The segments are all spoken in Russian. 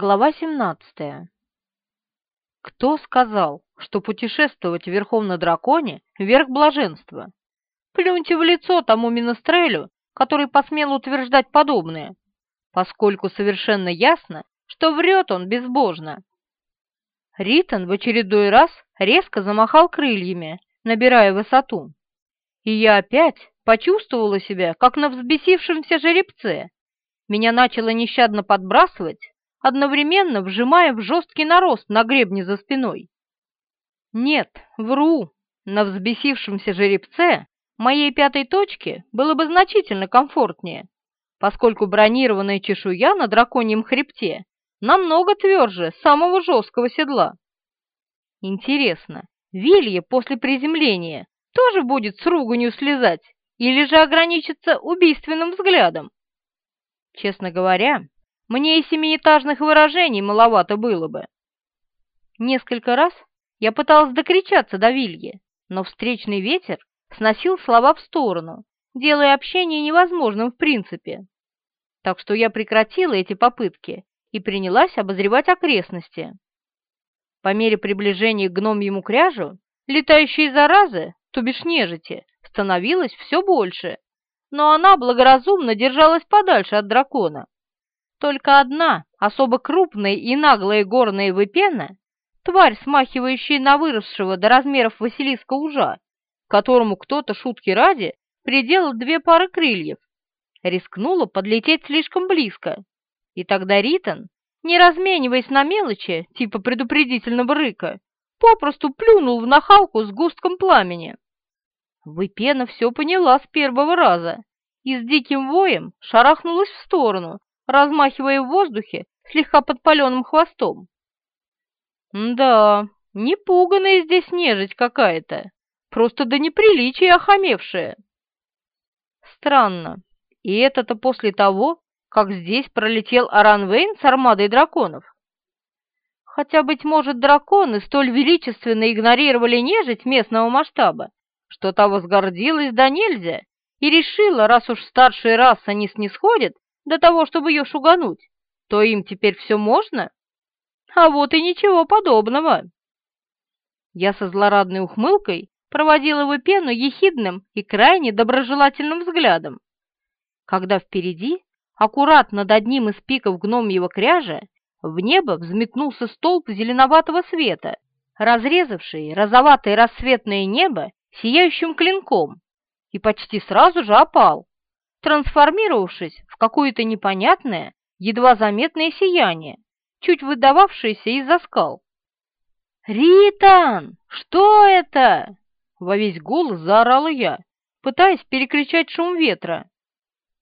Глава 17. Кто сказал, что путешествовать верхом на драконе — верх блаженства? Плюньте в лицо тому Минестрелю, который посмел утверждать подобное, поскольку совершенно ясно, что врет он безбожно. Ритон в очередной раз резко замахал крыльями, набирая высоту. И я опять почувствовала себя, как на взбесившемся жеребце. Меня начало нещадно подбрасывать, одновременно вжимая в жесткий нарост на гребне за спиной. Нет, вру, на взбесившемся жеребце моей пятой точке было бы значительно комфортнее, поскольку бронированная чешуя на драконьем хребте намного тверже самого жесткого седла. Интересно, Вилья после приземления тоже будет с руганью слезать или же ограничится убийственным взглядом? Честно говоря, мне и семиэтажных выражений маловато было бы. Несколько раз я пыталась докричаться до Вильи, но встречный ветер сносил слова в сторону, делая общение невозможным в принципе. Так что я прекратила эти попытки и принялась обозревать окрестности. По мере приближения к гномьему кряжу, летающие заразы, то бишь нежити, становилось все больше, но она благоразумно держалась подальше от дракона. Только одна, особо крупная и наглая горная выпена, тварь, смахивающая на выросшего до размеров Василиска ужа, которому кто-то шутки ради приделал две пары крыльев, рискнула подлететь слишком близко, и тогда Ритон, не размениваясь на мелочи, типа предупредительного рыка, попросту плюнул в нахалку с густком пламени. Выпена все поняла с первого раза и с диким воем шарахнулась в сторону, размахивая в воздухе слегка подпаленным хвостом. Да, не пуганая здесь нежить какая-то, просто до неприличия охамевшая. Странно, и это-то после того, как здесь пролетел Аранвейн с армадой драконов. Хотя, быть может, драконы столь величественно игнорировали нежить местного масштаба, что та возгордилась да нельзя и решила, раз уж старшая раса не снисходит до того, чтобы ее шугануть, то им теперь все можно? А вот и ничего подобного. Я со злорадной ухмылкой проводила его пену ехидным и крайне доброжелательным взглядом, когда впереди, аккурат над одним из пиков гномьего кряжа, в небо взметнулся столб зеленоватого света, разрезавший розоватое рассветное небо сияющим клинком, и почти сразу же опал, трансформировавшись какое-то непонятное, едва заметное сияние, чуть выдававшееся из-за скал. «Ритан, что это?» — во весь голос заорала я, пытаясь перекричать шум ветра.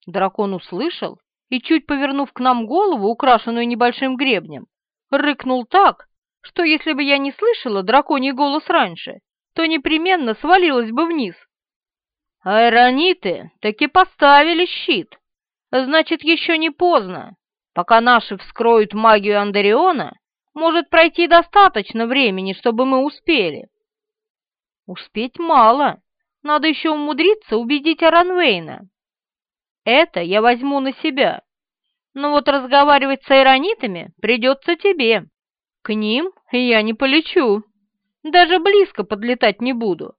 Дракон услышал и, чуть повернув к нам голову, украшенную небольшим гребнем, рыкнул так, что если бы я не слышала драконий голос раньше, то непременно свалилась бы вниз. Аэрониты таки поставили щит. Значит, еще не поздно. Пока наши вскроют магию Андериона, может пройти достаточно времени, чтобы мы успели. Успеть мало. Надо еще умудриться убедить Аранвейна. Это я возьму на себя. Но вот разговаривать с аэронитами придется тебе. К ним я не полечу. Даже близко подлетать не буду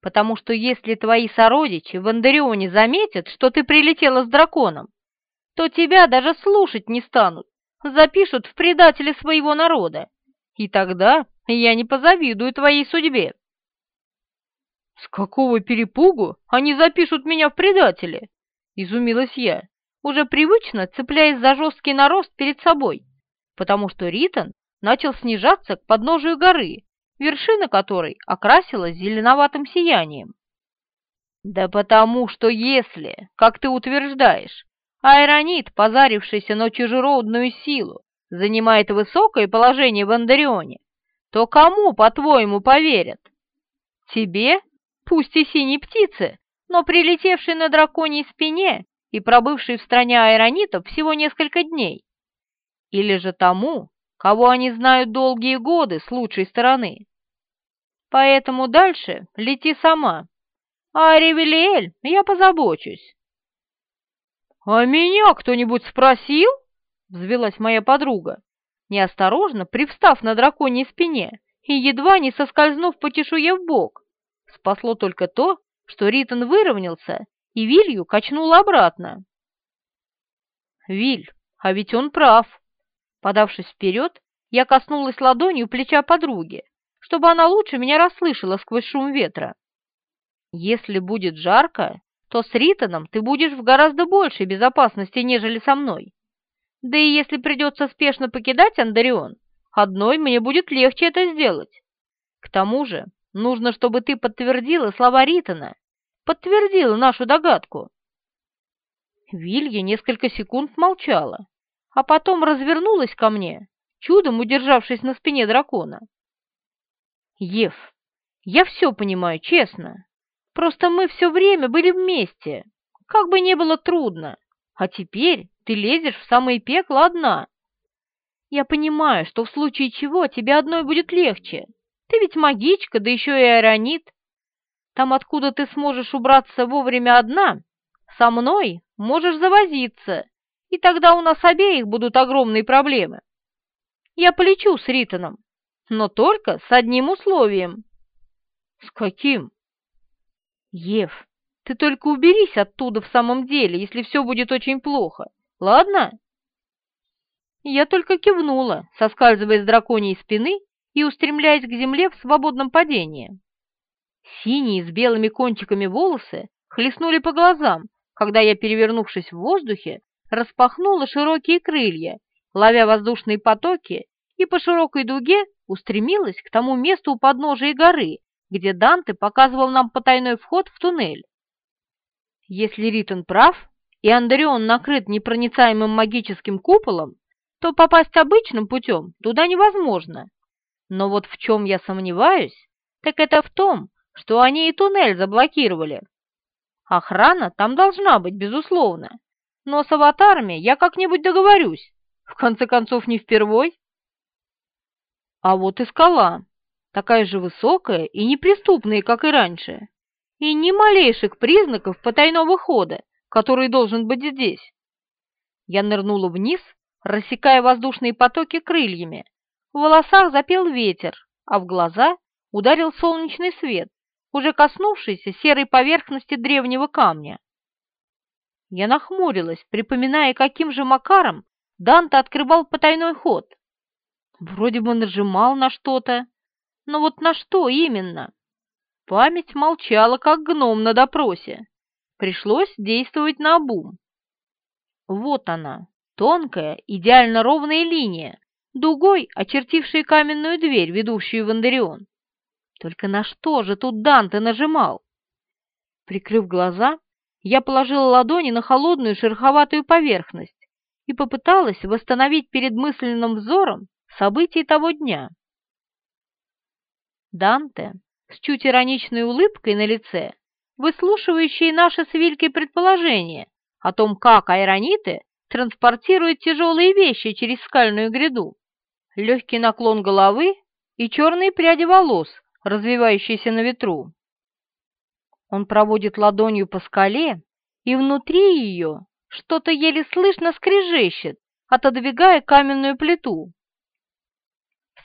потому что если твои сородичи в Андарионе заметят, что ты прилетела с драконом, то тебя даже слушать не станут, запишут в предатели своего народа, и тогда я не позавидую твоей судьбе. С какого перепугу они запишут меня в предатели? Изумилась я, уже привычно цепляясь за жесткий нарост перед собой, потому что Ритон начал снижаться к подножию горы, вершина которой окрасилась зеленоватым сиянием. Да потому что если, как ты утверждаешь, аэронит, позарившийся на чужеродную силу, занимает высокое положение в Андарионе, то кому, по-твоему, поверят? Тебе, пусть и синей птице, но прилетевшей на драконьей спине и пробывшей в стране аэронитов всего несколько дней? Или же тому, кого они знают долгие годы с лучшей стороны? Поэтому дальше лети сама. А о я позабочусь. «А меня кто-нибудь спросил?» — взвелась моя подруга. неосторожно привстав на драконьей спине и едва не соскользнув по чешуе в бок. Спасло только то, что Ритон выровнялся и Вилью качнула обратно. «Виль, а ведь он прав!» Подавшись вперед, я коснулась ладонью плеча подруги, чтобы она лучше меня расслышала сквозь шум ветра. «Если будет жарко, то с Ритоном ты будешь в гораздо большей безопасности, нежели со мной. Да и если придется спешно покидать Андарион, одной мне будет легче это сделать. К тому же нужно, чтобы ты подтвердила слова Ритона, подтвердила нашу догадку». Вилья несколько секунд молчала, а потом развернулась ко мне, чудом удержавшись на спине дракона. «Ев, я все понимаю, честно. Просто мы все время были вместе, как бы не было трудно, а теперь ты лезешь в самое пекло одна. Я понимаю, что в случае чего тебе одной будет легче. Ты ведь магичка, да еще и аэронит. Там, откуда ты сможешь убраться вовремя одна, со мной можешь завозиться, и тогда у нас обеих будут огромные проблемы. Я полечу с Ритоном, но только с одним условием. С каким? Ев, ты только уберись оттуда в самом деле, если все будет очень плохо, ладно? Я только кивнула, соскальзывая с драконьей спины и устремляясь к земле в свободном падении. Синие с белыми кончиками волосы хлестнули по глазам, когда я, перевернувшись в воздухе, распахнула широкие крылья, ловя воздушные потоки, и по широкой дуге устремилась к тому месту у подножия горы, где Данте показывал нам потайной вход в туннель. Если Ритон прав, и Андреон накрыт непроницаемым магическим куполом, то попасть обычным путем туда невозможно. Но вот в чем я сомневаюсь, так это в том, что они и туннель заблокировали. Охрана там должна быть, безусловно. Но с аватарами я как-нибудь договорюсь. В конце концов, не впервой. А вот и скала. Такая же высокая и неприступная, как и раньше. И ни малейших признаков потайного хода, который должен быть здесь. Я нырнула вниз, рассекая воздушные потоки крыльями. В волосах запел ветер, а в глаза ударил солнечный свет, уже коснувшийся серой поверхности древнего камня. Я нахмурилась, припоминая, каким же макаром Данте открывал потайной ход. Вроде бы нажимал на что-то, но вот на что именно? Память молчала, как гном на допросе. Пришлось действовать на обум. Вот она, тонкая, идеально ровная линия, дугой очертившая каменную дверь, ведущую в Андарион. Только на что же тут Данте нажимал? Прикрыв глаза, я положила ладони на холодную шероховатую поверхность и попыталась восстановить перед мысленным взором события того дня. Данте, с чуть ироничной улыбкой на лице, выслушивающий наши с Вилькой предположения о том, как айрониты транспортируют тяжелые вещи через скальную гряду, легкий наклон головы и черные пряди волос, развивающейся на ветру. Он проводит ладонью по скале, и внутри ее что-то еле слышно скрежещет, отодвигая каменную плиту.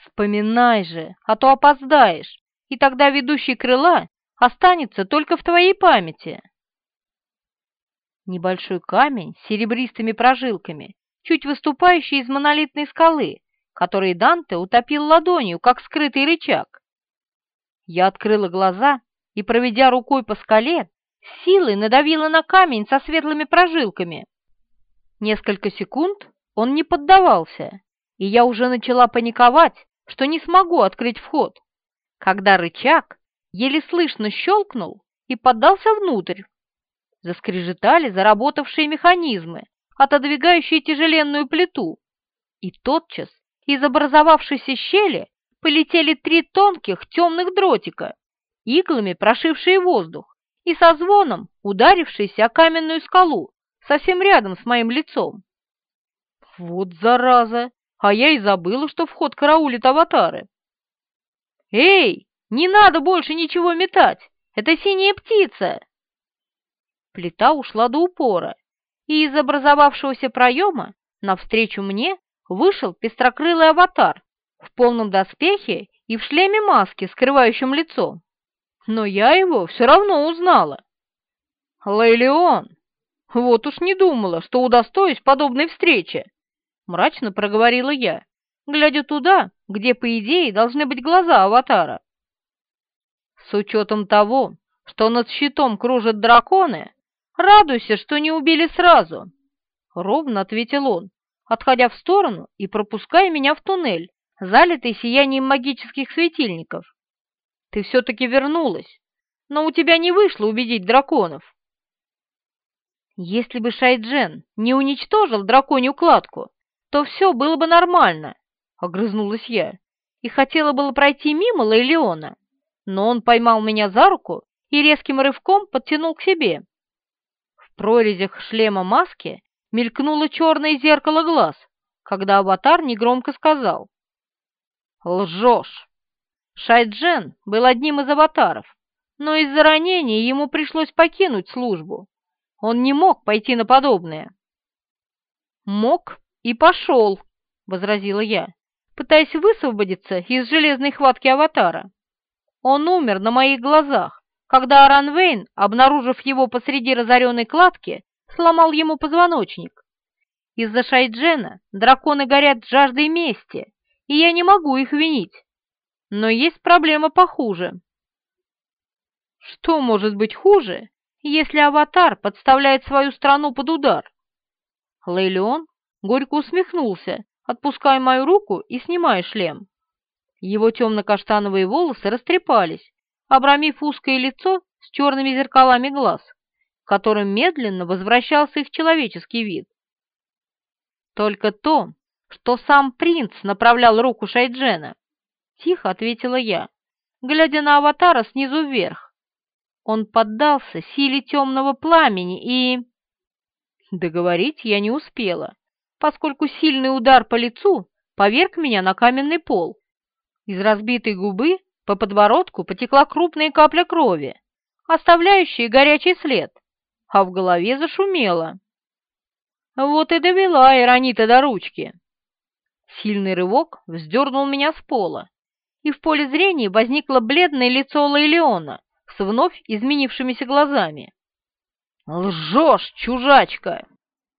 Вспоминай же, а то опоздаешь, и тогда ведущий крыла останется только в твоей памяти. Небольшой камень с серебристыми прожилками, чуть выступающий из монолитной скалы, который Данте утопил ладонью, как скрытый рычаг. Я открыла глаза и, проведя рукой по скале, силой надавила на камень со светлыми прожилками. Несколько секунд он не поддавался, и я уже начала паниковать, что не смогу открыть вход, когда рычаг еле слышно щелкнул и поддался внутрь. Заскрежетали заработавшие механизмы, отодвигающие тяжеленную плиту, и тотчас из образовавшейся щели полетели три тонких темных дротика, иглами прошившие воздух и со звоном ударившиеся о каменную скалу совсем рядом с моим лицом. Вот зараза! А я и забыла, что вход караулит аватары. «Эй, не надо больше ничего метать! Это синяя птица!» Плита ушла до упора, и из образовавшегося проема навстречу мне вышел пестрокрылый аватар в полном доспехе и в шлеме маски, скрывающем лицо. Но я его все равно узнала. «Лейлеон, вот уж не думала, что удостоюсь подобной встречи!» Мрачно проговорила я, глядя туда, где, по идее, должны быть глаза аватара. С учетом того, что над щитом кружат драконы, радуйся, что не убили сразу. Ровно ответил он, отходя в сторону и пропуская меня в туннель, залитый сиянием магических светильников. Ты все-таки вернулась, но у тебя не вышло убедить драконов. Если бы Шайджен не уничтожил драконью кладку, то все было бы нормально, — огрызнулась я, и хотела было пройти мимо Лейлеона, но он поймал меня за руку и резким рывком подтянул к себе. В прорезях шлема маски мелькнуло черное зеркало глаз, когда аватар негромко сказал. «Лжешь!» Шайджен был одним из аватаров, но из-за ранения ему пришлось покинуть службу. Он не мог пойти на подобное. «Мог и пошел», — возразила я, пытаясь высвободиться из железной хватки аватара. Он умер на моих глазах, когда Аранвейн, обнаружив его посреди разоренной кладки, сломал ему позвоночник. Из-за Шайджена драконы горят жаждой мести, и я не могу их винить. Но есть проблема похуже. Что может быть хуже, если аватар подставляет свою страну под удар? Лейлеон горько усмехнулся, отпуская мою руку и снимая шлем. Его темно-каштановые волосы растрепались, обрамив узкое лицо с черными зеркалами глаз, которым медленно возвращался их человеческий вид. Только то, что сам принц направлял руку Шайджена, тихо ответила я, глядя на аватара снизу вверх. Он поддался силе темного пламени и... Договорить я не успела, поскольку сильный удар по лицу поверг меня на каменный пол. Из разбитой губы по подбородку потекла крупная капля крови, оставляющая горячий след, а в голове зашумело. Вот и довела Иронита до ручки. Сильный рывок вздернул меня с пола, и в поле зрения возникло бледное лицо Лейлеона с вновь изменившимися глазами. «Лжешь, чужачка!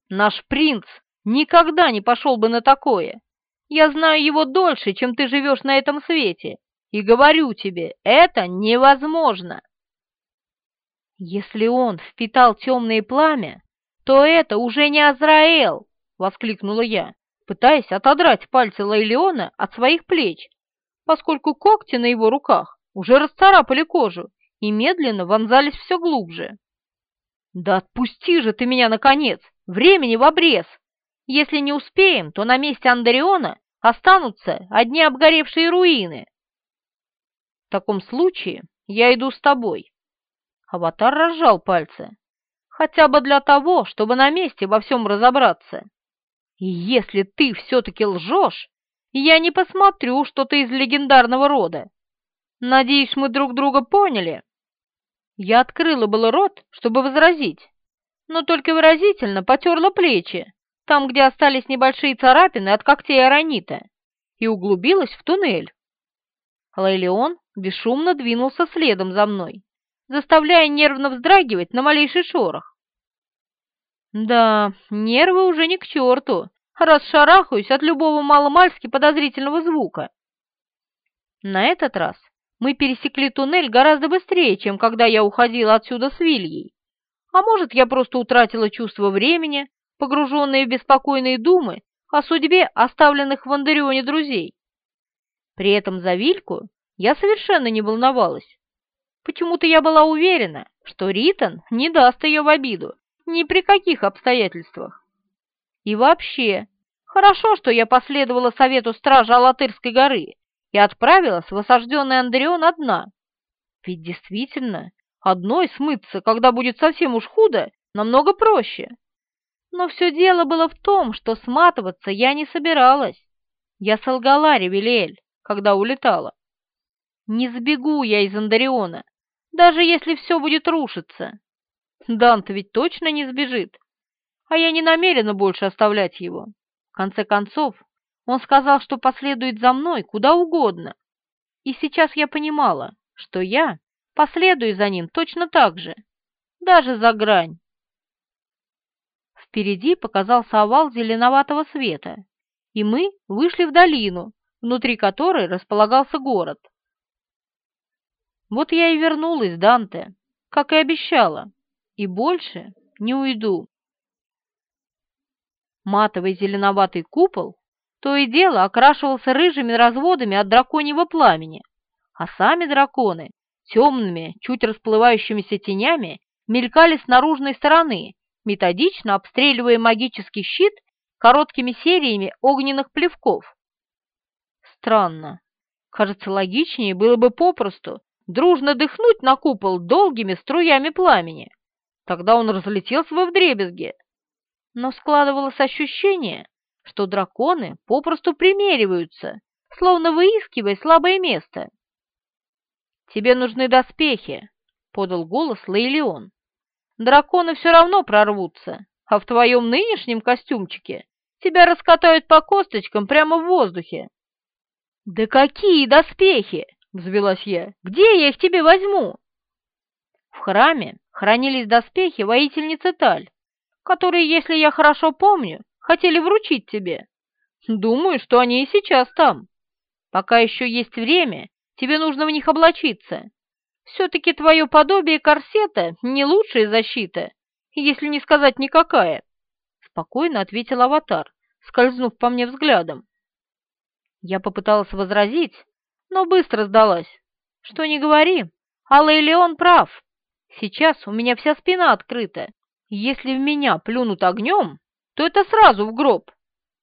Наш принц никогда не пошел бы на такое. Я знаю его дольше, чем ты живешь на этом свете, и говорю тебе, это невозможно!» «Если он впитал темное пламя, то это уже не Азраэл!» — воскликнула я, пытаясь отодрать пальцы Лейлеона от своих плеч поскольку когти на его руках уже расцарапали кожу и медленно вонзались все глубже. «Да отпусти же ты меня, наконец! Времени в обрез! Если не успеем, то на месте Андариона останутся одни обгоревшие руины. В таком случае я иду с тобой». Аватар разжал пальцы, хотя бы для того, чтобы на месте во всем разобраться. И если ты все-таки лжешь, я не посмотрю, что ты из легендарного рода. Надеюсь, мы друг друга поняли?» Я открыла было рот, чтобы возразить, но только выразительно потерла плечи, там, где остались небольшие царапины от когтей аронита, и углубилась в туннель. Лейлеон бесшумно двинулся следом за мной, заставляя нервно вздрагивать на малейший шорох. Да, нервы уже не к черту, раз шарахаюсь от любого маломальски подозрительного звука. На этот раз мы пересекли туннель гораздо быстрее, чем когда я уходила отсюда с Вильей. А может, я просто утратила чувство времени, погруженные в беспокойные думы о судьбе оставленных в Андарионе друзей. При этом за Вильку я совершенно не волновалась. Почему-то я была уверена, что Ритон не даст ее в обиду ни при каких обстоятельствах. И вообще, хорошо, что я последовала совету стража Алатырской горы и отправилась в осажденный Андреон одна. Ведь действительно, одной смыться, когда будет совсем уж худо, намного проще. Но все дело было в том, что сматываться я не собиралась. Я солгала Ревелиэль, когда улетала. Не сбегу я из Андариона, даже если все будет рушиться. Дант ведь точно не сбежит а я не намерена больше оставлять его. В конце концов, Он сказал, что последует за мной куда угодно. И сейчас я понимала, что я последую за ним точно так же, даже за грань. Впереди показался овал зеленоватого света, и мы вышли в долину, внутри которой располагался город. Вот я и вернулась, Данте, как и обещала, и больше не уйду. Матовый зеленоватый купол то и дело окрашивался рыжими разводами от драконьего пламени, а сами драконы темными, чуть расплывающимися тенями мелькали с наружной стороны, методично обстреливая магический щит короткими сериями огненных плевков. Странно. Кажется, логичнее было бы попросту дружно дыхнуть на купол долгими струями пламени. Тогда он разлетелся бы вдребезги. Но складывалось ощущение, что драконы попросту примериваются, словно выискивая слабое место. «Тебе нужны доспехи», — подал голос Лейлион. «Драконы все равно прорвутся, а в твоем нынешнем костюмчике тебя раскатают по косточкам прямо в воздухе». «Да какие доспехи!» — взвелась я. «Где я их тебе возьму?» В храме хранились доспехи воительницы Таль, которые, если я хорошо помню, хотели вручить тебе. Думаю, что они и сейчас там. Пока еще есть время, тебе нужно в них облачиться. Все-таки твое подобие корсета не лучшая защита, если не сказать никакая. Спокойно ответил аватар, скользнув по мне взглядом. Я попыталась возразить, но быстро сдалась. Что не говори, а Лейлеон прав. Сейчас у меня вся спина открыта. Если в меня плюнут огнем, то это сразу в гроб,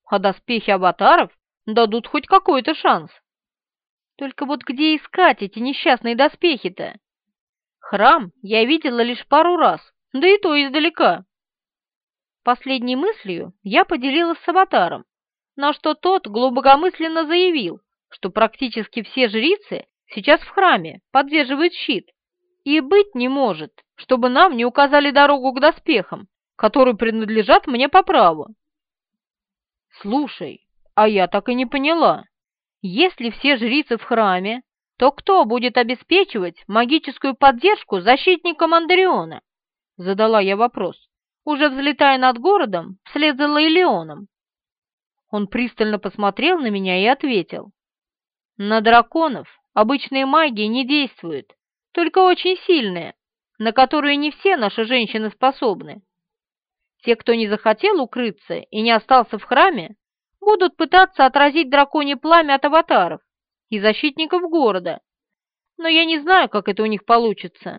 а доспехи аватаров дадут хоть какой-то шанс. Только вот где искать эти несчастные доспехи-то? Храм я видела лишь пару раз, да и то издалека. Последней мыслью я поделилась с аватаром, на что тот глубокомысленно заявил, что практически все жрицы сейчас в храме поддерживают щит, и быть не может, чтобы нам не указали дорогу к доспехам, которые принадлежат мне по праву. Слушай, а я так и не поняла. Если все жрицы в храме, то кто будет обеспечивать магическую поддержку защитникам Андериона? Задала я вопрос, уже взлетая над городом вслед за Лейлеоном. Он пристально посмотрел на меня и ответил. На драконов обычные магии не действуют, только очень сильные, на которые не все наши женщины способны. Те, кто не захотел укрыться и не остался в храме, будут пытаться отразить драконье пламя от аватаров и защитников города. Но я не знаю, как это у них получится.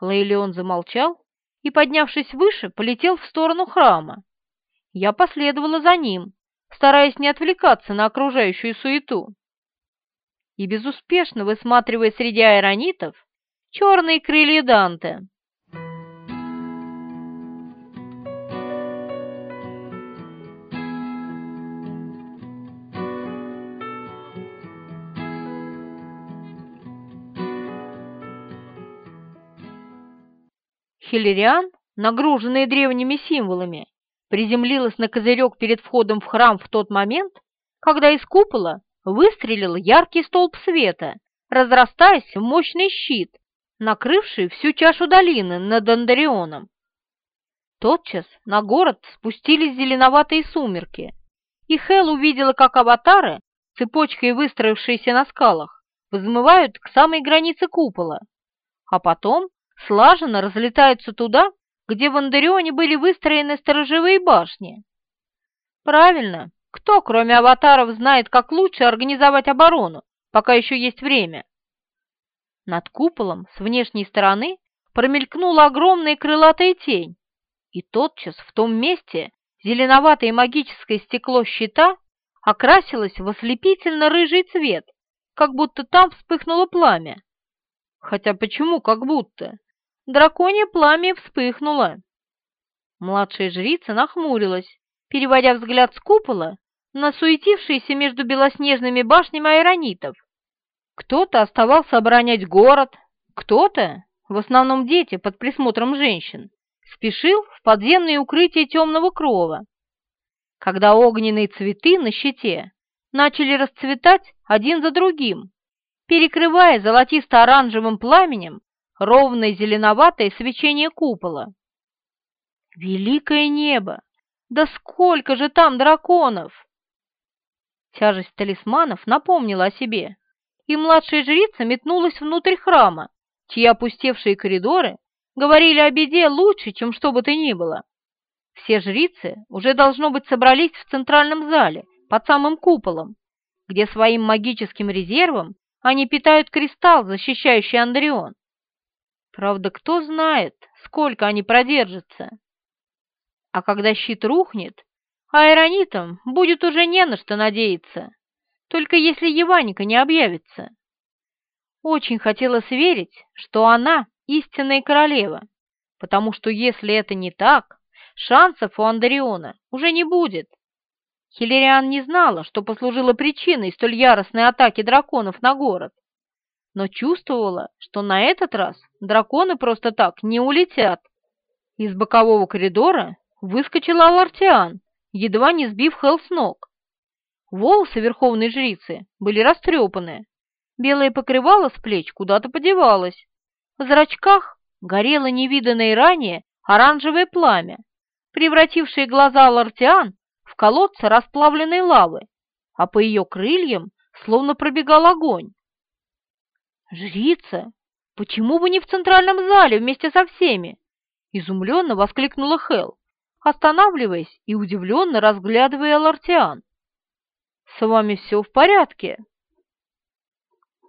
Лейлеон замолчал и, поднявшись выше, полетел в сторону храма. Я последовала за ним, стараясь не отвлекаться на окружающую суету. И безуспешно высматривая среди аэронитов черные крылья Данте. Хиллериан, нагруженная древними символами, приземлилась на козырек перед входом в храм в тот момент, когда из купола выстрелил яркий столб света, разрастаясь в мощный щит, накрывший всю чашу долины над Андарионом. Тотчас на город спустились зеленоватые сумерки, и Хел увидела, как аватары, цепочкой выстроившиеся на скалах, взмывают к самой границе купола, а потом слаженно разлетаются туда, где в Андарионе были выстроены сторожевые башни. Правильно, кто, кроме аватаров, знает, как лучше организовать оборону, пока еще есть время? Над куполом с внешней стороны промелькнула огромная крылатая тень, и тотчас в том месте зеленоватое магическое стекло щита окрасилось в ослепительно-рыжий цвет, как будто там вспыхнуло пламя. Хотя почему как будто? Драконье пламя вспыхнуло. Младшая жрица нахмурилась, переводя взгляд с купола на суетившиеся между белоснежными башнями аэронитов. Кто-то оставался оборонять город, кто-то, в основном дети под присмотром женщин, спешил в подземное укрытие темного крова. когда огненные цветы на щите начали расцветать один за другим, перекрывая золотисто-оранжевым пламенем ровное зеленоватое свечение купола. Великое небо! Да сколько же там драконов! Тяжесть талисманов напомнила о себе, и младшая жрица метнулась внутрь храма, чьи опустевшие коридоры говорили о беде лучше, чем что бы то ни было. Все жрицы уже, должно быть, собрались в центральном зале, под самым куполом, где своим магическим резервом они питают кристалл, защищающий Андреон. Правда, кто знает, сколько они продержатся. А когда щит рухнет, аэронитам будет уже не на что надеяться, только если Еваника не объявится. Очень хотелось верить, что она истинная королева, потому что если это не так, шансов у Андариона уже не будет. Хиллериан не знала, что послужило причиной столь яростной атаки драконов на город, но чувствовала, что на этот раз драконы просто так не улетят. Из бокового коридора выскочила Алартиан, едва не сбив Хелл с ног. Волосы верховной жрицы были растрепаны, белое покрывало с плеч куда-то подевалось. В зрачках горело невиданное ранее оранжевое пламя, превратившее глаза Алартиан в колодцы расплавленной лавы, а по ее крыльям словно пробегал огонь. «Жрица, почему бы не в центральном зале вместе со всеми?» Изумленно воскликнула Хел, останавливаясь и удивленно разглядывая Лартиан. «С вами все в порядке?»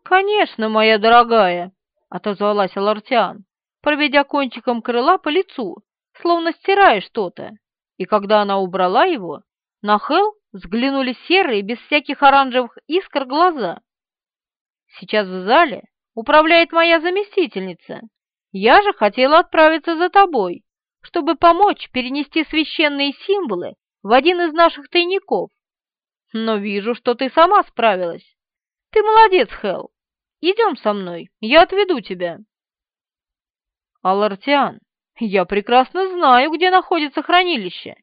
«Конечно, моя дорогая», — отозвалась Лартиан, проведя кончиком крыла по лицу, словно стирая что-то, и когда она убрала его, на Хел взглянули серые, без всяких оранжевых искр глаза. Сейчас в зале управляет моя заместительница. Я же хотела отправиться за тобой, чтобы помочь перенести священные символы в один из наших тайников. Но вижу, что ты сама справилась. Ты молодец, Хел. Идем со мной, я отведу тебя. Алартиан, я прекрасно знаю, где находится хранилище.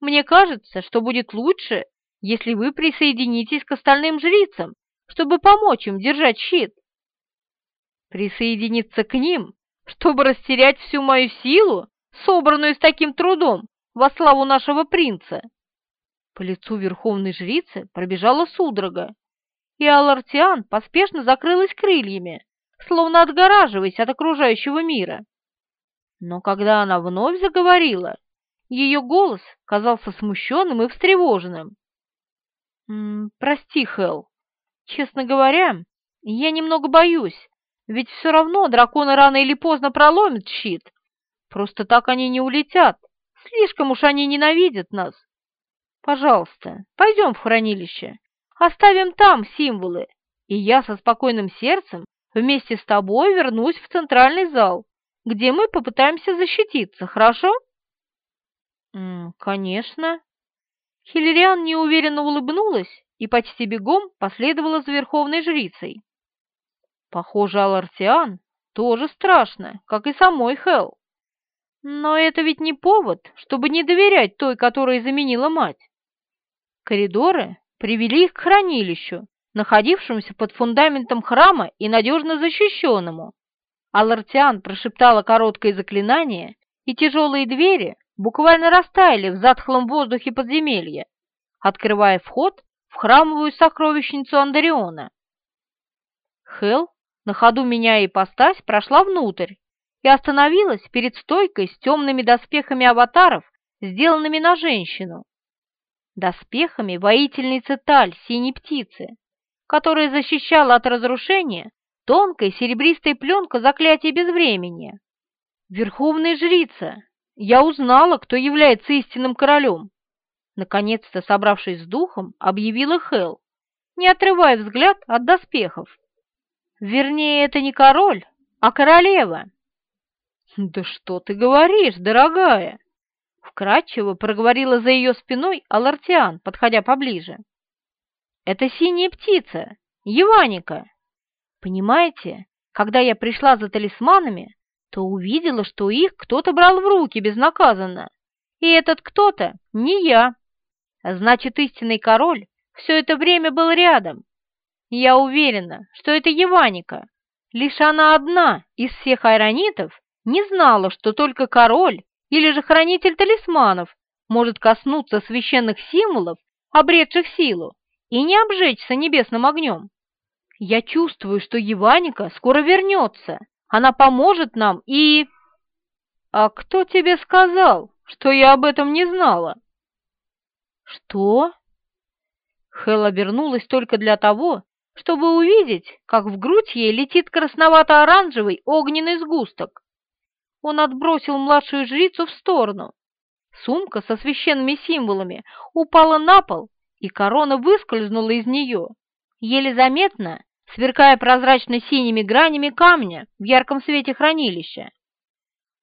Мне кажется, что будет лучше, если вы присоединитесь к остальным жрицам, чтобы помочь им держать щит присоединиться к ним, чтобы растерять всю мою силу, собранную с таким трудом, во славу нашего принца. По лицу верховной жрицы пробежала судорога, и Алартиан поспешно закрылась крыльями, словно отгораживаясь от окружающего мира. Но когда она вновь заговорила, ее голос казался смущенным и встревоженным. «М -м, «Прости, Хелл, честно говоря, я немного боюсь, ведь все равно драконы рано или поздно проломят щит. Просто так они не улетят. Слишком уж они ненавидят нас. Пожалуйста, пойдем в хранилище. Оставим там символы, и я со спокойным сердцем вместе с тобой вернусь в центральный зал, где мы попытаемся защититься, хорошо? Конечно. Хиллериан неуверенно улыбнулась и почти бегом последовала за верховной жрицей. Похоже, Алартиан тоже страшно, как и самой Хел. Но это ведь не повод, чтобы не доверять той, которая заменила мать. Коридоры привели их к хранилищу, находившемуся под фундаментом храма и надежно защищенному. Алартиан прошептала короткое заклинание, и тяжелые двери буквально растаяли в затхлом воздухе подземелья, открывая вход в храмовую сокровищницу Андариона. Хел на ходу меняя ипостась, прошла внутрь и остановилась перед стойкой с темными доспехами аватаров, сделанными на женщину. Доспехами воительницы Таль, синей птицы, которая защищала от разрушения тонкая серебристая пленка заклятия безвремени. Верховная жрица, я узнала, кто является истинным королем. Наконец-то, собравшись с духом, объявила Хел, не отрывая взгляд от доспехов. Вернее, это не король, а королева. Да что ты говоришь, дорогая? Вкратчиво проговорила за ее спиной Алартиан, подходя поближе. Это синяя птица, Еваника. Понимаете, когда я пришла за талисманами, то увидела, что их кто-то брал в руки безнаказанно. И этот кто-то не я. Значит, истинный король все это время был рядом. Я уверена, что это Еваника. Лишь она одна из всех айронитов не знала, что только король или же хранитель талисманов может коснуться священных символов, обретших силу, и не обжечься небесным огнем. Я чувствую, что Еваника скоро вернется. Она поможет нам и... А кто тебе сказал, что я об этом не знала? Что? Хел обернулась только для того, чтобы увидеть, как в грудь ей летит красновато-оранжевый огненный сгусток. Он отбросил младшую жрицу в сторону. Сумка со священными символами упала на пол, и корона выскользнула из нее, еле заметно, сверкая прозрачно-синими гранями камня в ярком свете хранилища.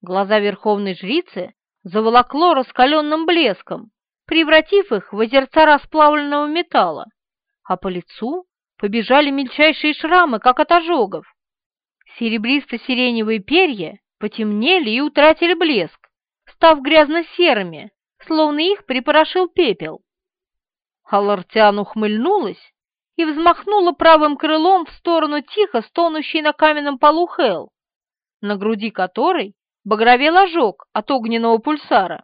Глаза верховной жрицы заволокло раскаленным блеском, превратив их в озерца расплавленного металла, а по лицу побежали мельчайшие шрамы, как от ожогов. Серебристо-сиреневые перья потемнели и утратили блеск, став грязно-серыми, словно их припорошил пепел. Алартиан ухмыльнулась и взмахнула правым крылом в сторону тихо стонущей на каменном полу Хел, на груди которой багровел ожог от огненного пульсара.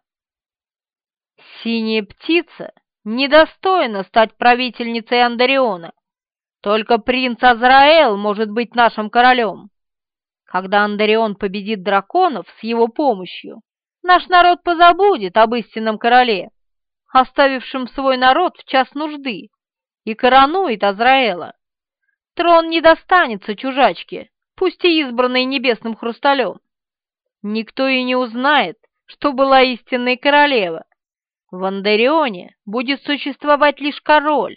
«Синяя птица недостойна стать правительницей Андариона. Только принц Азраэл может быть нашим королем. Когда Андарион победит драконов с его помощью, наш народ позабудет об истинном короле, оставившем свой народ в час нужды, и коронует Азраэла. Трон не достанется чужачке, пусть и избранной небесным хрусталем. Никто и не узнает, что была истинной королева. В Андерионе будет существовать лишь король.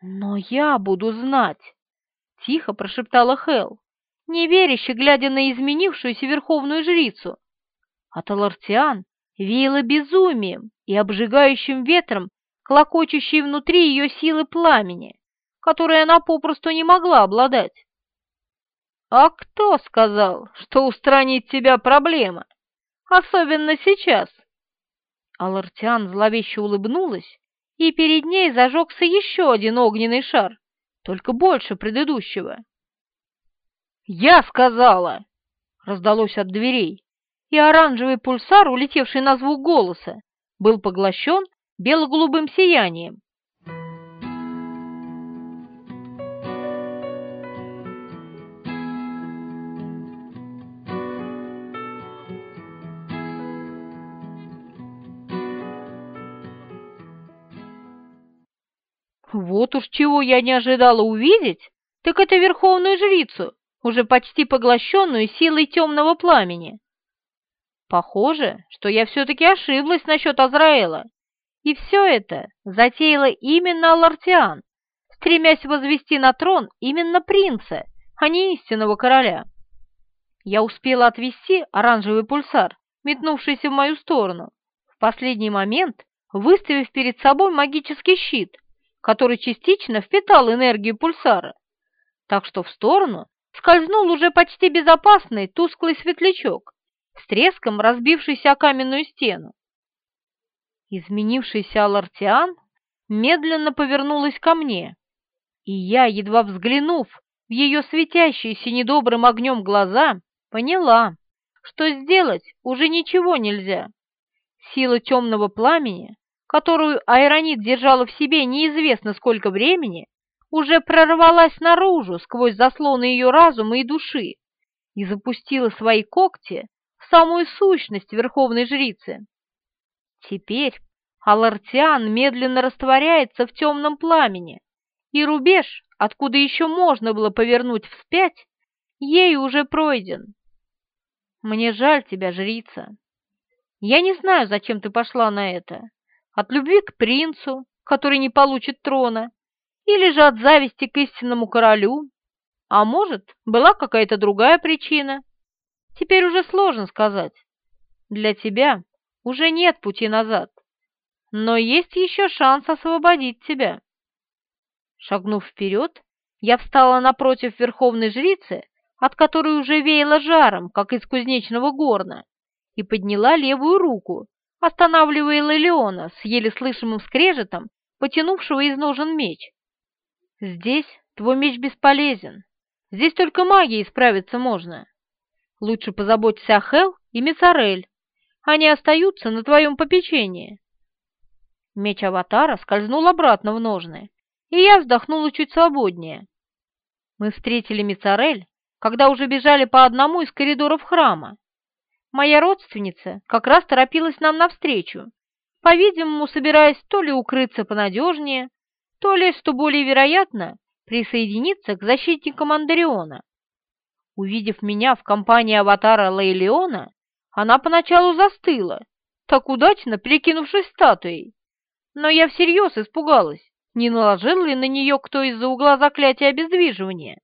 «Но я буду знать», — тихо прошептала Хел неверяще глядя на изменившуюся верховную жрицу. А Талартиан веяло безумием и обжигающим ветром, клокочущей внутри ее силы пламени, которой она попросту не могла обладать. «А кто сказал, что устранить тебя проблема? Особенно сейчас?» Алартиан зловеще улыбнулась, и перед ней зажегся еще один огненный шар, только больше предыдущего. «Я сказала!» — раздалось от дверей, и оранжевый пульсар, улетевший на звук голоса, был поглощен бело-голубым сиянием. Вот уж чего я не ожидала увидеть, так это верховную жрицу, уже почти поглощенную силой темного пламени. Похоже, что я все-таки ошиблась насчет Азраэла, и все это затеяла именно Алартиан, стремясь возвести на трон именно принца, а не истинного короля. Я успела отвести оранжевый пульсар, метнувшийся в мою сторону, в последний момент выставив перед собой магический щит, который частично впитал энергию пульсара, так что в сторону скользнул уже почти безопасный тусклый светлячок, с треском разбившийся о каменную стену. Изменившийся Алартиан медленно повернулась ко мне, и я, едва взглянув в ее светящиеся недобрым огнем глаза, поняла, что сделать уже ничего нельзя. Сила темного пламени, которую Айронит держала в себе неизвестно сколько времени, уже прорвалась наружу сквозь заслоны ее разума и души и запустила свои когти в самую сущность верховной жрицы. Теперь Алартиан медленно растворяется в темном пламени, и рубеж, откуда еще можно было повернуть вспять, ей уже пройден. Мне жаль тебя, жрица. Я не знаю, зачем ты пошла на это. От любви к принцу, который не получит трона, или же от зависти к истинному королю, а может, была какая-то другая причина. Теперь уже сложно сказать. Для тебя уже нет пути назад, но есть еще шанс освободить тебя. Шагнув вперед, я встала напротив верховной жрицы, от которой уже веяло жаром, как из кузнечного горна, и подняла левую руку, останавливая Лелеона с еле слышимым скрежетом, потянувшего из ножен меч. «Здесь твой меч бесполезен. Здесь только магией справиться можно. Лучше позаботься о Хел и Мицарель. Они остаются на твоем попечении». Меч Аватара скользнул обратно в ножны, и я вздохнула чуть свободнее. Мы встретили Мицарель, когда уже бежали по одному из коридоров храма. Моя родственница как раз торопилась нам навстречу, по-видимому, собираясь то ли укрыться понадежнее, то ли, что более вероятно, присоединиться к защитникам Андариона. Увидев меня в компании аватара Лейлеона, она поначалу застыла, так удачно перекинувшись статуей. Но я всерьез испугалась, не наложил ли на нее кто из-за угла заклятия обездвиживания.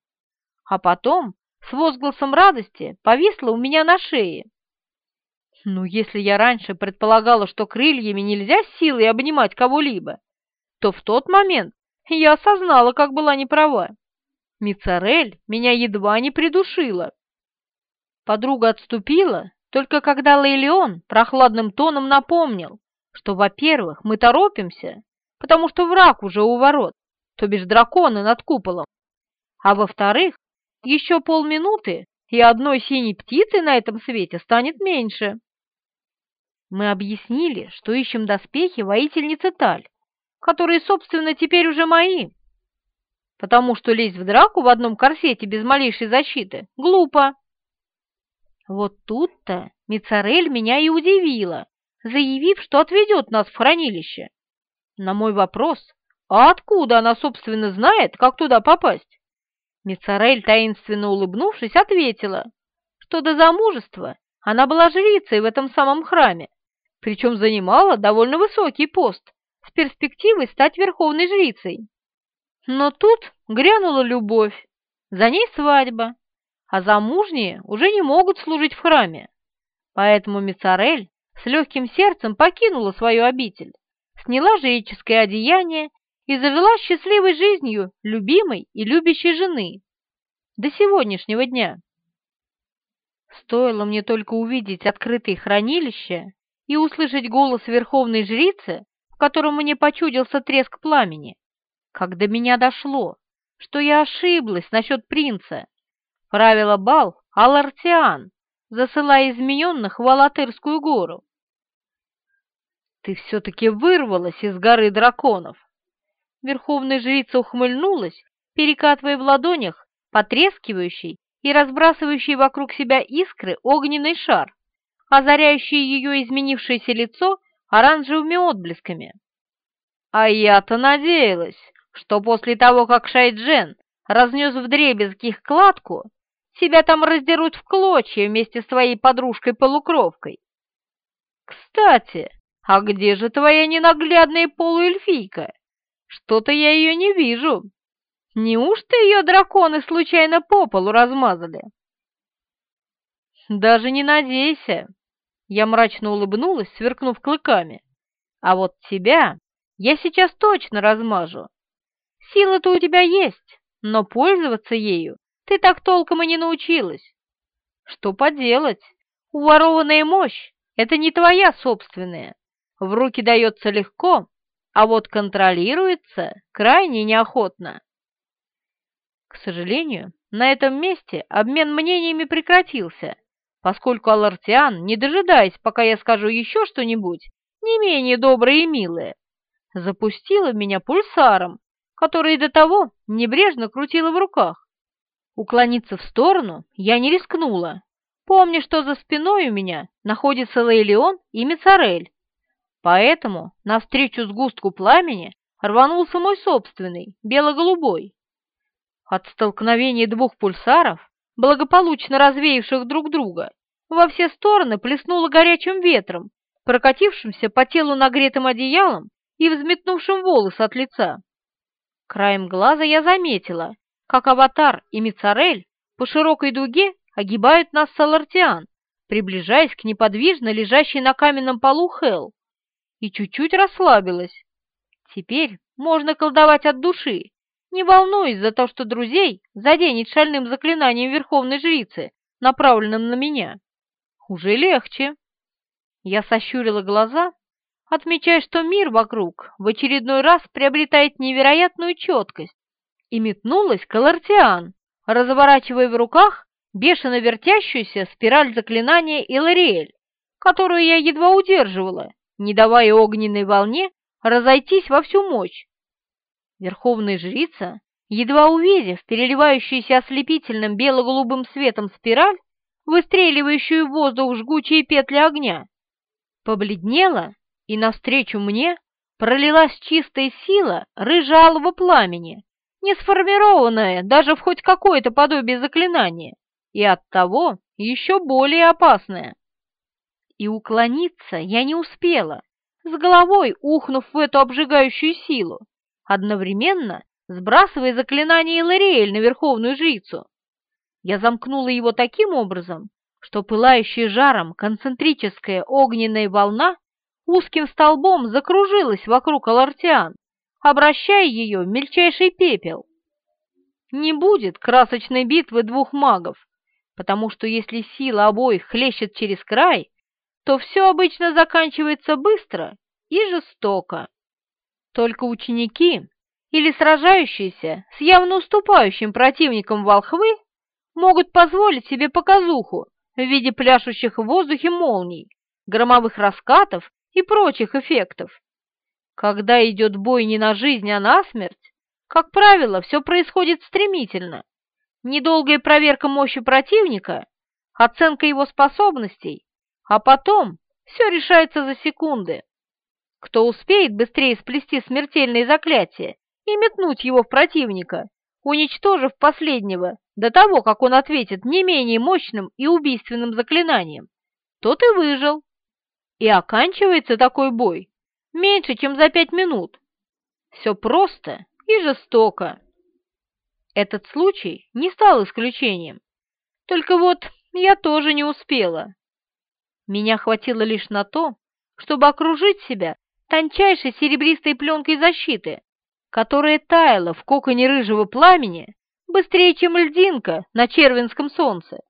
А потом с возгласом радости повисла у меня на шее. Ну, если я раньше предполагала, что крыльями нельзя силой обнимать кого-либо, то в тот момент я осознала, как была неправа. Мицарель меня едва не придушила. Подруга отступила, только когда Лейлеон прохладным тоном напомнил, что, во-первых, мы торопимся, потому что враг уже у ворот, то бишь драконы над куполом, а во-вторых, еще полминуты, и одной синей птицы на этом свете станет меньше. Мы объяснили, что ищем доспехи воительницы Таль, которые, собственно, теперь уже мои, потому что лезть в драку в одном корсете без малейшей защиты глупо. Вот тут-то Мицарель меня и удивила, заявив, что отведет нас в хранилище. На мой вопрос, а откуда она, собственно, знает, как туда попасть? Мицарель, таинственно улыбнувшись, ответила, что до замужества она была жрицей в этом самом храме причем занимала довольно высокий пост с перспективой стать верховной жрицей. Но тут грянула любовь, за ней свадьба, а замужние уже не могут служить в храме. Поэтому Мицарель с легким сердцем покинула свою обитель, сняла жреческое одеяние и зажила счастливой жизнью любимой и любящей жены. До сегодняшнего дня. Стоило мне только увидеть открытые хранилища, и услышать голос верховной жрицы, в котором мне почудился треск пламени, как до меня дошло, что я ошиблась насчет принца. Правила бал Алартиан, засылая измененных в Алатырскую гору. «Ты все-таки вырвалась из горы драконов!» Верховная жрица ухмыльнулась, перекатывая в ладонях потрескивающий и разбрасывающий вокруг себя искры огненный шар озаряющие ее изменившееся лицо оранжевыми отблесками. А я-то надеялась, что после того, как Шайджен разнес вдребезги их кладку, себя там раздерут в клочья вместе с твоей подружкой-полукровкой. Кстати, а где же твоя ненаглядная полуэльфийка? Что-то я ее не вижу. Неужто ее драконы случайно по полу размазали? Даже не надейся, я мрачно улыбнулась, сверкнув клыками. «А вот тебя я сейчас точно размажу. Сила-то у тебя есть, но пользоваться ею ты так толком и не научилась. Что поделать, уворованная мощь — это не твоя собственная. В руки дается легко, а вот контролируется крайне неохотно». К сожалению, на этом месте обмен мнениями прекратился, поскольку Алартиан, не дожидаясь, пока я скажу еще что-нибудь, не менее доброе и милое, запустила меня пульсаром, который до того небрежно крутила в руках. Уклониться в сторону я не рискнула, помня, что за спиной у меня находится Лейлеон и Мицарель. Поэтому навстречу сгустку пламени рванулся мой собственный, бело-голубой. От столкновения двух пульсаров благополучно развеявших друг друга, во все стороны плеснуло горячим ветром, прокатившимся по телу нагретым одеялом и взметнувшим волосы от лица. Краем глаза я заметила, как аватар и Мицарель по широкой дуге огибают нас Салартиан, приближаясь к неподвижно лежащей на каменном полу Хел, и чуть-чуть расслабилась. Теперь можно колдовать от души, не волнуясь за то, что друзей заденет шальным заклинанием Верховной Жрицы, направленным на меня. Уже легче. Я сощурила глаза, отмечая, что мир вокруг в очередной раз приобретает невероятную четкость, и метнулась к Алартиан, разворачивая в руках бешено вертящуюся спираль заклинания Илариэль, которую я едва удерживала, не давая огненной волне разойтись во всю мощь. Верховная жрица, едва увидев переливающуюся ослепительным бело-голубым светом спираль, выстреливающую в воздух жгучие петли огня, побледнела, и навстречу мне пролилась чистая сила рыжалого пламени, не сформированная даже в хоть какое-то подобие заклинания, и оттого еще более опасная. И уклониться я не успела, с головой ухнув в эту обжигающую силу, одновременно сбрасывая заклинание Илариэль на верховную жрицу. Я замкнула его таким образом, что пылающая жаром концентрическая огненная волна узким столбом закружилась вокруг Алартиан, обращая ее в мельчайший пепел. Не будет красочной битвы двух магов, потому что если сила обоих хлещет через край, то все обычно заканчивается быстро и жестоко. Только ученики или сражающиеся с явно уступающим противником волхвы могут позволить себе показуху в виде пляшущих в воздухе молний, громовых раскатов и прочих эффектов. Когда идет бой не на жизнь, а на смерть, как правило, все происходит стремительно. Недолгая проверка мощи противника, оценка его способностей, а потом все решается за секунды. Кто успеет быстрее сплести смертельное заклятие и метнуть его в противника, уничтожив последнего до того, как он ответит не менее мощным и убийственным заклинанием, тот и выжил. И оканчивается такой бой меньше, чем за пять минут. Все просто и жестоко. Этот случай не стал исключением. Только вот я тоже не успела. Меня хватило лишь на то, чтобы окружить себя тончайшей серебристой пленкой защиты, которая таяла в коконе рыжего пламени быстрее, чем льдинка на червенском солнце.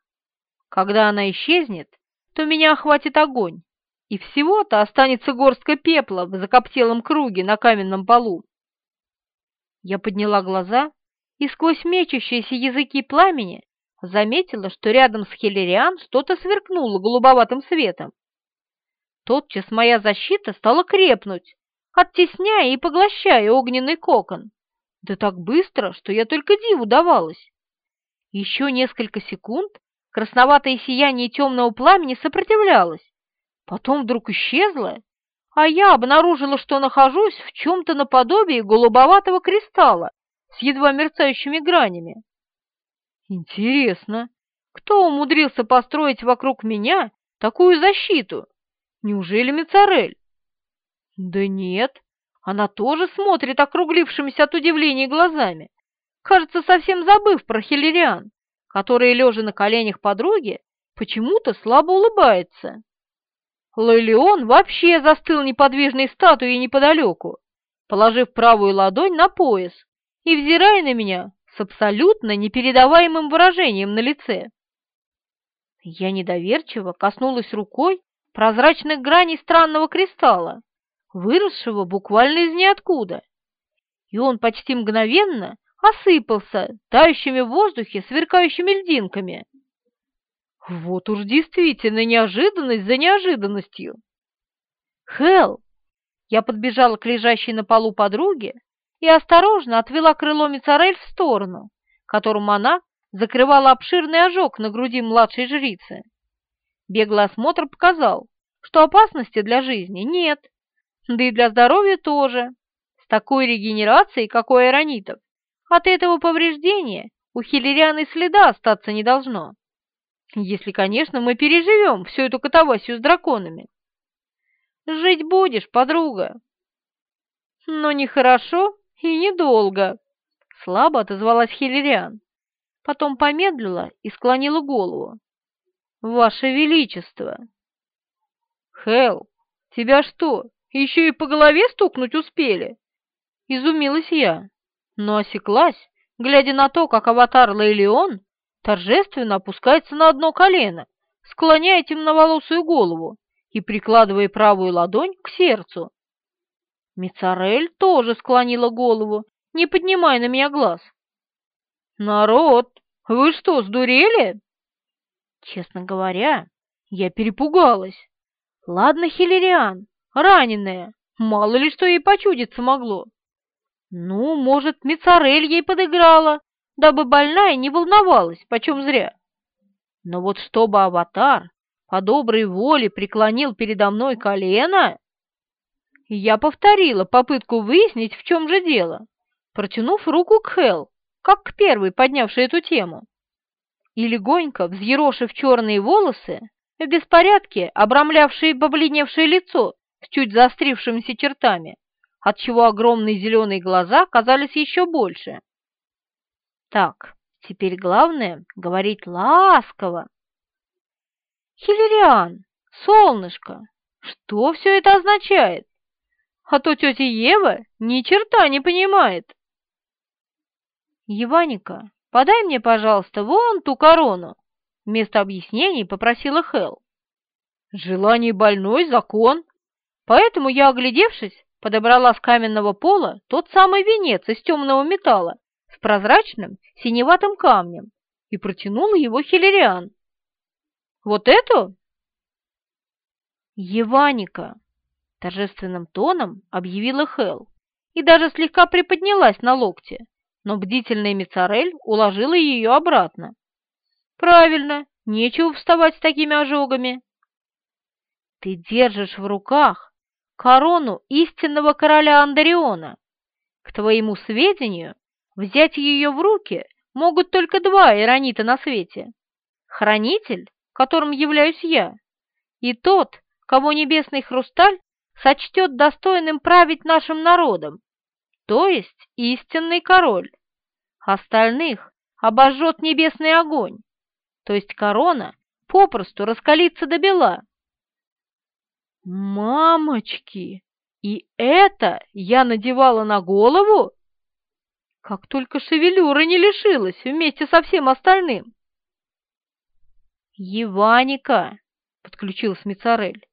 Когда она исчезнет, то меня охватит огонь, и всего-то останется горстка пепла в закоптелом круге на каменном полу. Я подняла глаза и сквозь мечущиеся языки пламени заметила, что рядом с Хиллериан что-то сверкнуло голубоватым светом. Тотчас моя защита стала крепнуть, оттесняя и поглощая огненный кокон. Да так быстро, что я только диву давалась. Еще несколько секунд красноватое сияние темного пламени сопротивлялось, потом вдруг исчезло, а я обнаружила, что нахожусь в чем-то наподобие голубоватого кристалла с едва мерцающими гранями. Интересно, кто умудрился построить вокруг меня такую защиту? Неужели Мицарель? Да нет, она тоже смотрит округлившимися от удивления глазами, кажется, совсем забыв про Хиллериан, которая, лежа на коленях подруги, почему-то слабо улыбается. Лолеон вообще застыл неподвижной статуей неподалеку, положив правую ладонь на пояс и взирая на меня с абсолютно непередаваемым выражением на лице. Я недоверчиво коснулась рукой прозрачных граней странного кристалла, выросшего буквально из ниоткуда, и он почти мгновенно осыпался тающими в воздухе сверкающими льдинками. Вот уж действительно неожиданность за неожиданностью. Хел! Я подбежала к лежащей на полу подруге и осторожно отвела крыло Мицарель в сторону, которым она закрывала обширный ожог на груди младшей жрицы. Беглый осмотр показал, что опасности для жизни нет, да и для здоровья тоже. С такой регенерацией, как у аэронитов, от этого повреждения у хиллериан следа остаться не должно. Если, конечно, мы переживем всю эту катавасию с драконами. Жить будешь, подруга. Но нехорошо и недолго, слабо отозвалась Хиллериан. Потом помедлила и склонила голову. Ваше Величество! Хел, тебя что, еще и по голове стукнуть успели? Изумилась я, но осеклась, глядя на то, как аватар Лейлион торжественно опускается на одно колено, склоняя темноволосую голову и прикладывая правую ладонь к сердцу. Мицарель тоже склонила голову, не поднимая на меня глаз. «Народ, вы что, сдурели?» Честно говоря, я перепугалась. Ладно, Хиллериан, раненая, мало ли что ей почудиться могло. Ну, может, Мицарель ей подыграла, дабы больная не волновалась, почем зря. Но вот чтобы аватар по доброй воле преклонил передо мной колено, я повторила попытку выяснить, в чем же дело, протянув руку к Хел, как к первой поднявшей эту тему. И легонько, взъерошив черные волосы, в беспорядке, обрамлявшие побледневшее лицо с чуть заострившимися чертами, отчего огромные зеленые глаза казались еще больше. Так, теперь главное — говорить ласково. Хиллериан, солнышко, что все это означает? А то тетя Ева ни черта не понимает. Еваника, подай мне, пожалуйста, вон ту корону. Вместо объяснений попросила Хел. Желание больной — закон. Поэтому я, оглядевшись, подобрала с каменного пола тот самый венец из темного металла с прозрачным синеватым камнем и протянула его Хиллериан. «Вот эту?» «Еваника!» — торжественным тоном объявила Хел и даже слегка приподнялась на локте, но бдительная Мицарель уложила ее обратно. «Правильно, нечего вставать с такими ожогами!» «Ты держишь в руках корону истинного короля Андариона. К твоему сведению, взять ее в руки могут только два иронита на свете. Хранитель, которым являюсь я, и тот, кого небесный хрусталь сочтет достойным править нашим народом, то есть истинный король. Остальных обожжет небесный огонь, то есть корона попросту раскалится до бела. Мамочки! И это я надевала на голову? Как только шевелюра не лишилась вместе со всем остальным. Еваника, подключилась Мицарель,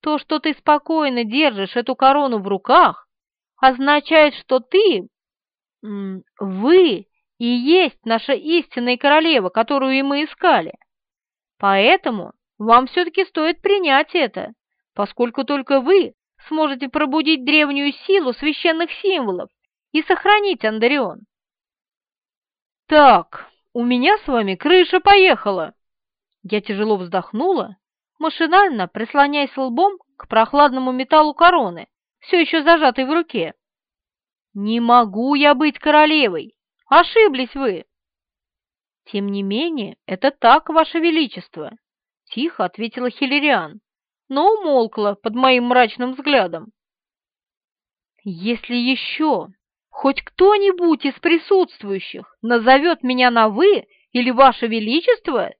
то, что ты спокойно держишь эту корону в руках, означает, что ты, вы и есть наша истинная королева, которую и мы искали. Поэтому вам все-таки стоит принять это поскольку только вы сможете пробудить древнюю силу священных символов и сохранить Андарион. Так, у меня с вами крыша поехала. Я тяжело вздохнула, машинально прислоняясь лбом к прохладному металлу короны, все еще зажатой в руке. Не могу я быть королевой, ошиблись вы. Тем не менее, это так, ваше величество, тихо ответила Хиллериан но умолкла под моим мрачным взглядом. «Если еще хоть кто-нибудь из присутствующих назовет меня на «вы» или «ваше величество»,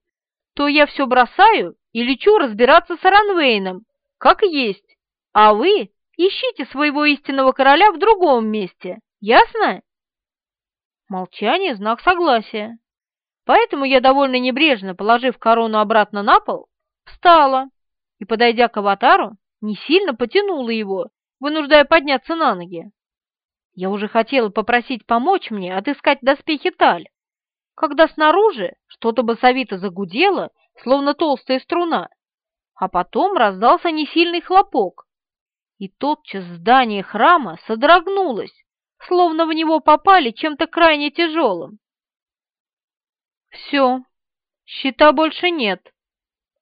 то я все бросаю и лечу разбираться с Аранвейном, как есть, а вы ищите своего истинного короля в другом месте, ясно?» Молчание — знак согласия. Поэтому я довольно небрежно, положив корону обратно на пол, встала и, подойдя к аватару, не сильно потянула его, вынуждая подняться на ноги. Я уже хотела попросить помочь мне отыскать доспехи Таль, когда снаружи что-то басовито загудело, словно толстая струна, а потом раздался несильный хлопок, и тотчас здание храма содрогнулось, словно в него попали чем-то крайне тяжелым. «Все, щита больше нет»,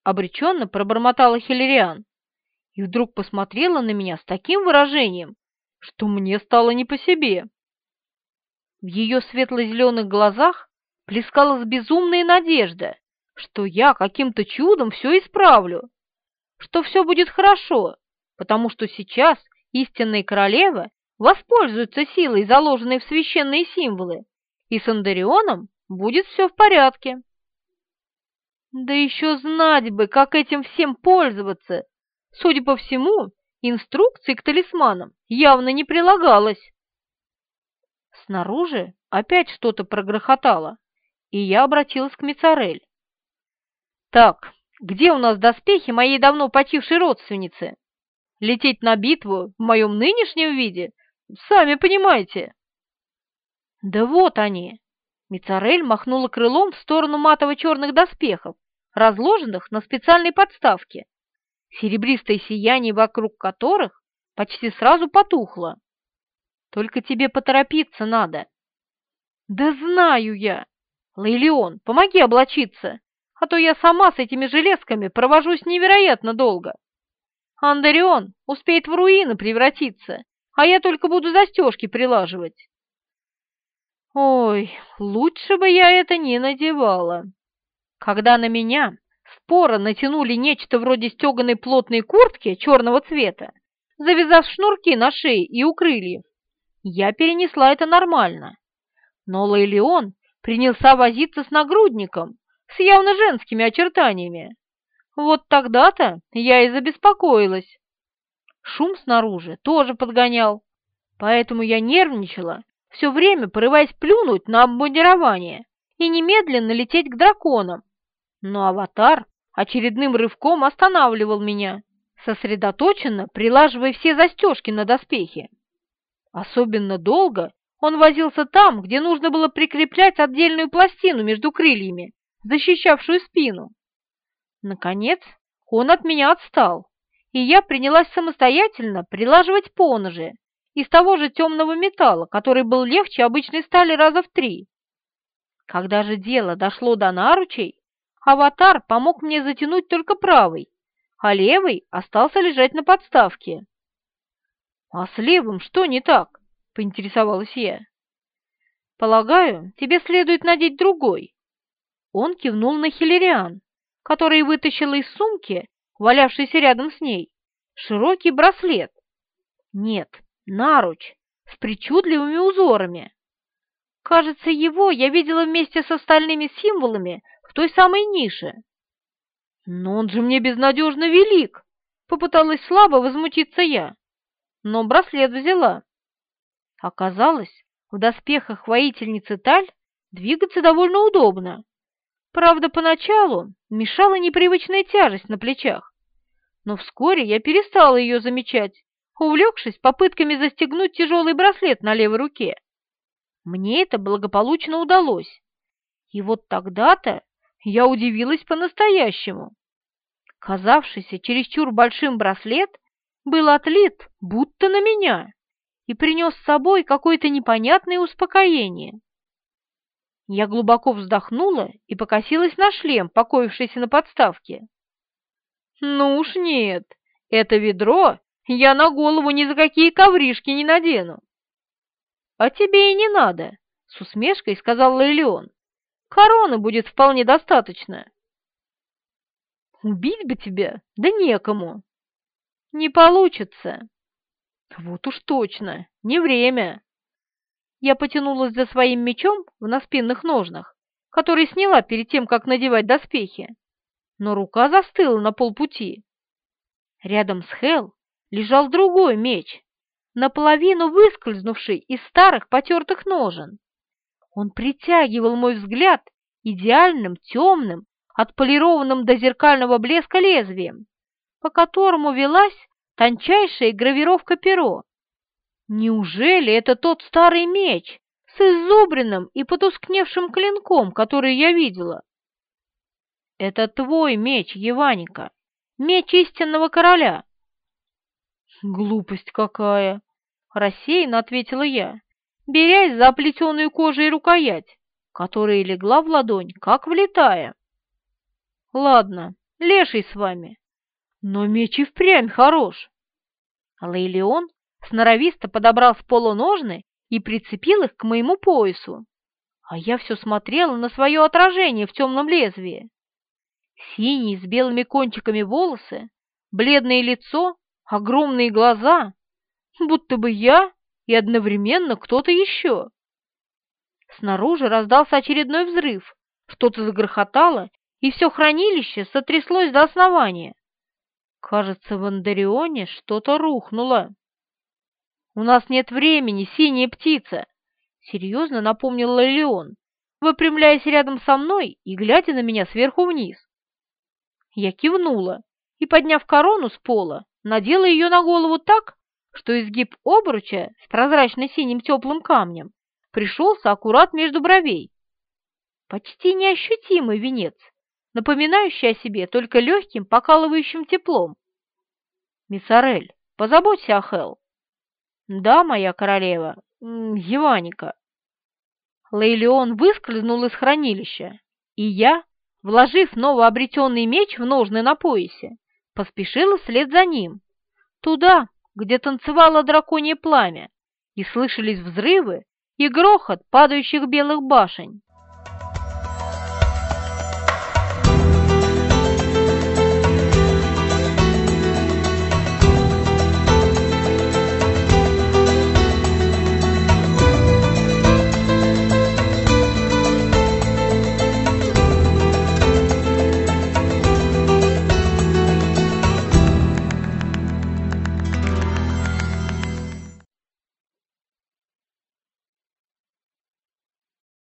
обреченно пробормотала Хиллериан и вдруг посмотрела на меня с таким выражением, что мне стало не по себе. В ее светло-зеленых глазах плескалась безумная надежда, что я каким-то чудом все исправлю, что все будет хорошо, потому что сейчас истинная королева воспользуется силой, заложенной в священные символы, и с Андарионом будет все в порядке. Да еще знать бы, как этим всем пользоваться. Судя по всему, инструкции к талисманам явно не прилагалось. Снаружи опять что-то прогрохотало, и я обратилась к Мицарель. «Так, Где у нас доспехи моей давно почившей родственницы? Лететь на битву в моем нынешнем виде? Сами понимаете. Да вот они. Мицарель махнула крылом в сторону матово-черных доспехов, разложенных на специальной подставке, серебристое сияние вокруг которых почти сразу потухло. Только тебе поторопиться надо. Да знаю я. Лейлион, помоги облачиться, а то я сама с этими железками провожусь невероятно долго. Андарион успеет в руины превратиться, а я только буду застежки прилаживать. Ой, лучше бы я это не надевала. Когда на меня споро натянули нечто вроде стеганой плотной куртки черного цвета, завязав шнурки на шее и у крыльев, я перенесла это нормально. Но Лейлион принялся возиться с нагрудником, с явно женскими очертаниями. Вот тогда-то я и забеспокоилась. Шум снаружи тоже подгонял, поэтому я нервничала, все время порываясь плюнуть на обмундирование и немедленно лететь к драконам. Но аватар очередным рывком останавливал меня, сосредоточенно прилаживая все застежки на доспехи. Особенно долго он возился там, где нужно было прикреплять отдельную пластину между крыльями, защищавшую спину. Наконец, он от меня отстал, и я принялась самостоятельно прилаживать поножи из того же темного металла, который был легче обычной стали раза в три. Когда же дело дошло до наручей, аватар помог мне затянуть только правый, а левый остался лежать на подставке. «А с левым что не так?» — поинтересовалась я. «Полагаю, тебе следует надеть другой». Он кивнул на Хиллериан, который вытащила из сумки, валявшейся рядом с ней, широкий браслет. Нет, наруч, с причудливыми узорами. Кажется, его я видела вместе с остальными символами в той самой нише. «Но он же мне безнадежно велик!» — попыталась слабо возмутиться я но браслет взяла. Оказалось, в доспехах воительницы Таль двигаться довольно удобно. Правда, поначалу мешала непривычная тяжесть на плечах, но вскоре я перестала ее замечать, увлекшись попытками застегнуть тяжелый браслет на левой руке. Мне это благополучно удалось, и вот тогда-то я удивилась по-настоящему. Казавшийся чересчур большим браслет был отлит будто на меня и принес с собой какое-то непонятное успокоение. Я глубоко вздохнула и покосилась на шлем, покоившийся на подставке. «Ну уж нет, это ведро я на голову ни за какие ковришки не надену». «А тебе и не надо», — с усмешкой сказал Лейлион. «Короны будет вполне достаточно». «Убить бы тебя, да некому», не получится. Вот уж точно, не время. Я потянулась за своим мечом в наспинных ножнах, который сняла перед тем, как надевать доспехи, но рука застыла на полпути. Рядом с Хел лежал другой меч, наполовину выскользнувший из старых потертых ножен. Он притягивал мой взгляд идеальным, темным, отполированным до зеркального блеска лезвием, по которому велась тончайшая гравировка перо. Неужели это тот старый меч с изубренным и потускневшим клинком, который я видела? Это твой меч, Еваника, меч истинного короля. Глупость какая! Рассеянно ответила я, берясь за оплетенную кожей рукоять, которая легла в ладонь, как влетая. Ладно, леший с вами, но меч и впрямь хорош. Лейлион сноровисто подобрал с пола ножны и прицепил их к моему поясу, а я все смотрела на свое отражение в темном лезвии. Синие с белыми кончиками волосы, бледное лицо, огромные глаза, будто бы я и одновременно кто-то еще. Снаружи раздался очередной взрыв, что-то загрохотало, и все хранилище сотряслось до основания. Кажется, в Андарионе что-то рухнуло. «У нас нет времени, синяя птица!» — серьезно напомнил Леон, выпрямляясь рядом со мной и глядя на меня сверху вниз. Я кивнула и, подняв корону с пола, надела ее на голову так, что изгиб обруча с прозрачно-синим теплым камнем пришелся аккурат между бровей. Почти неощутимый венец, напоминающий о себе только легким покалывающим теплом. «Миссарель, позаботься о Хел». «Да, моя королева, Еваника». Лейлион выскользнул из хранилища, и я, вложив новообретенный меч в ножны на поясе, поспешила вслед за ним, туда, где танцевало драконье пламя, и слышались взрывы и грохот падающих белых башень.